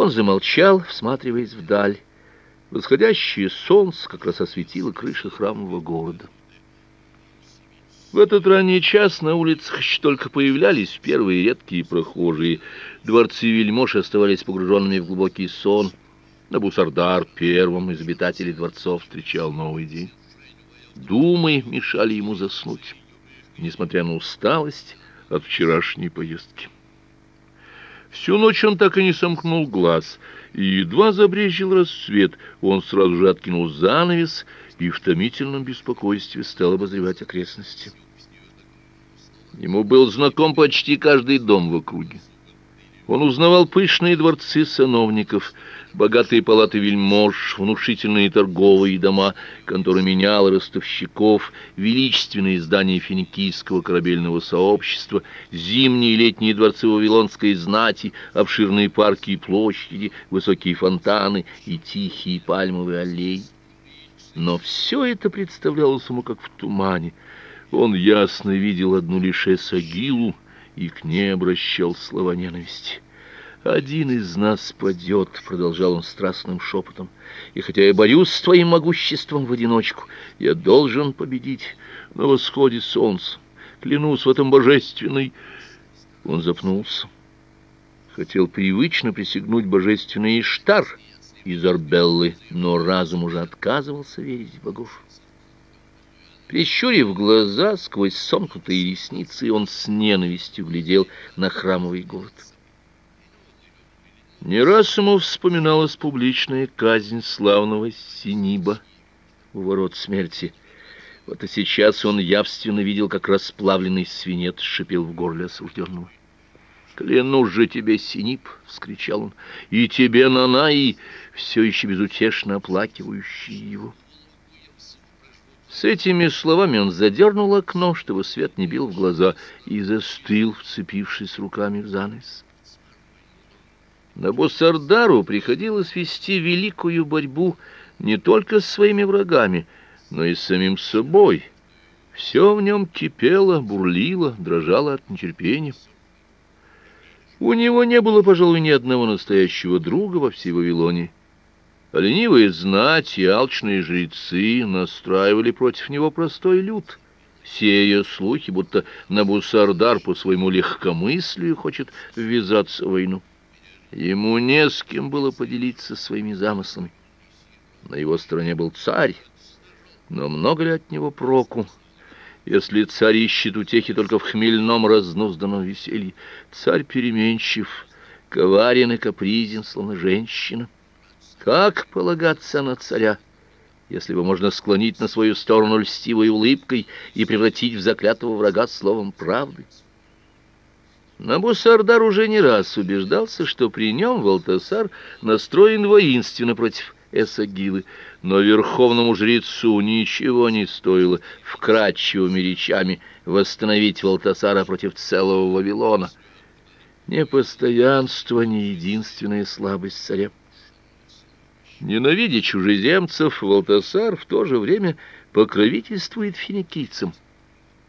Он замолчал, всматриваясь вдаль. Восходящее солнце как раз осветило крыши храмового города. В этот ранний час на улицах еще только появлялись первые редкие прохожие. Дворцы вельмож оставались погруженными в глубокий сон. Набусардар первым из обитателей дворцов встречал новый день. Думы мешали ему заснуть, несмотря на усталость от вчерашней поездки. Всю ночь он так и не сомкнул глаз, и едва забрезжил рассвет, он сразу же откинул занавес и в томительном беспокойстве стал обозревать окрестности. Ему был знаком почти каждый дом в округе. Он узнавал пышные дворцы сановников, богатые палаты вельмож, внушительные торговые дома, конторы менял ростовщиков, величественные здания финикийского корабельного сообщества, зимние и летние дворцы вавилонской знати, обширные парки и площади, высокие фонтаны и тихие пальмовые аллеи. Но все это представлялось ему как в тумане. Он ясно видел одну лишь Эсагилу, и к ней обращал слова ненависти. «Один из нас падет», — продолжал он страстным шепотом, «и хотя я борюсь с твоим могуществом в одиночку, я должен победить на восходе солнца. Клянусь в этом божественной...» Он запнулся. Хотел привычно присягнуть божественный Иштар из Арбеллы, но разум уже отказывался верить в богов. Прищурив глаза сквозь сомкнутые ресницы, он с ненавистью глядел на храмовый город. Не раз ему вспоминалась публичная казнь славного Синиба у ворот смерти. Вот и сейчас он явственно видел, как расплавленный свинец шипел в горле осужденного. «Клянусь же тебе, Синип!» — вскричал он. «И тебе, Нанаи!» все еще безутешно оплакивающий его. С этими словами он задернул окно, чтобы свет не бил в глаза, и застыл, вцепившись руками в занавес. Набусардару приходилось вести великую борьбу не только с своими врагами, но и с самим собой. Все в нем кипело, бурлило, дрожало от нетерпения. У него не было, пожалуй, ни одного настоящего друга во всей Вавилоне. Ленивые знать и алчные жрецы настраивали против него простой люд, сея слухи, будто Набусардар по своему легкомыслию хочет ввязаться в войну. Ему не с кем было поделиться своими замыслами. На его стороне был царь, но много ли от него проку? Если царь ищет утехи только в хмельном разнузданном веселье, царь переменчив, коварен и капризен, словно женщина. Как полагаться на царя, если его можно склонить на свою сторону льстивой улыбкой и превратить в заклятого врага словом правды? Набусардар уже не раз убеждался, что при нем Валтасар настроен воинственно против Эсагилы, но верховному жрецу ничего не стоило вкрадчивыми речами восстановить Валтасара против целого Вавилона. Непостоянство не единственная слабость царя. Ненавидя чужеземцев, Валтасар в то же время покровительствует финикийцам,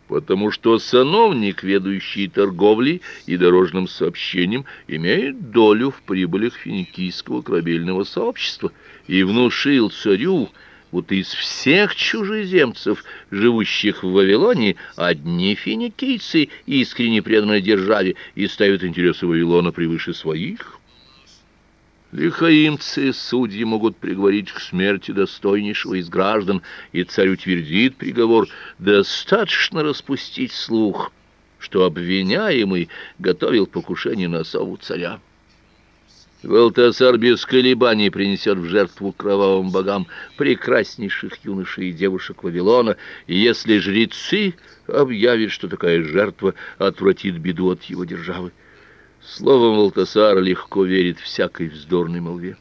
потому что сановник, ведущий торговлей и дорожным сообщением, имеет долю в прибылях финикийского корабельного сообщества и внушил царю, будто из всех чужеземцев, живущих в Вавилоне, одни финикийцы искренне преданы державе и ставят интересы Вавилона превыше своих. Лихаимцы, судьи могут приговорить к смерти достойнейшего из граждан, и царь утвердит приговор. Достаточно распустить слух, что обвиняемый готовил покушение на сову царя. Валтасар без колебаний принесет в жертву кровавым богам прекраснейших юношей и девушек Вавилона, если жрецы объявят, что такая жертва отвратит беду от его державы, Словом, Валтасар легко верит всякой вздорной молве.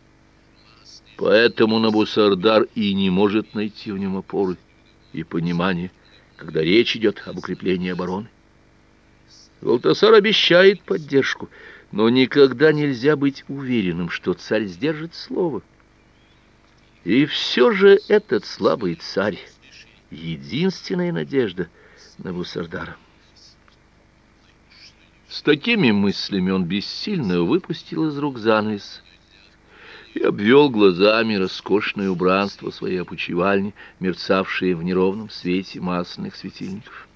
Поэтому Набусардар и не может найти в нем опоры и понимания, когда речь идет об укреплении обороны. Валтасар обещает поддержку, но никогда нельзя быть уверенным, что царь сдержит слово. И все же этот слабый царь — единственная надежда Набусардара. С такими мыслями он бессильно выпустил из рук занавес и обвел глазами роскошное убранство своей опочивальни, мерцавшее в неровном свете масляных светильников.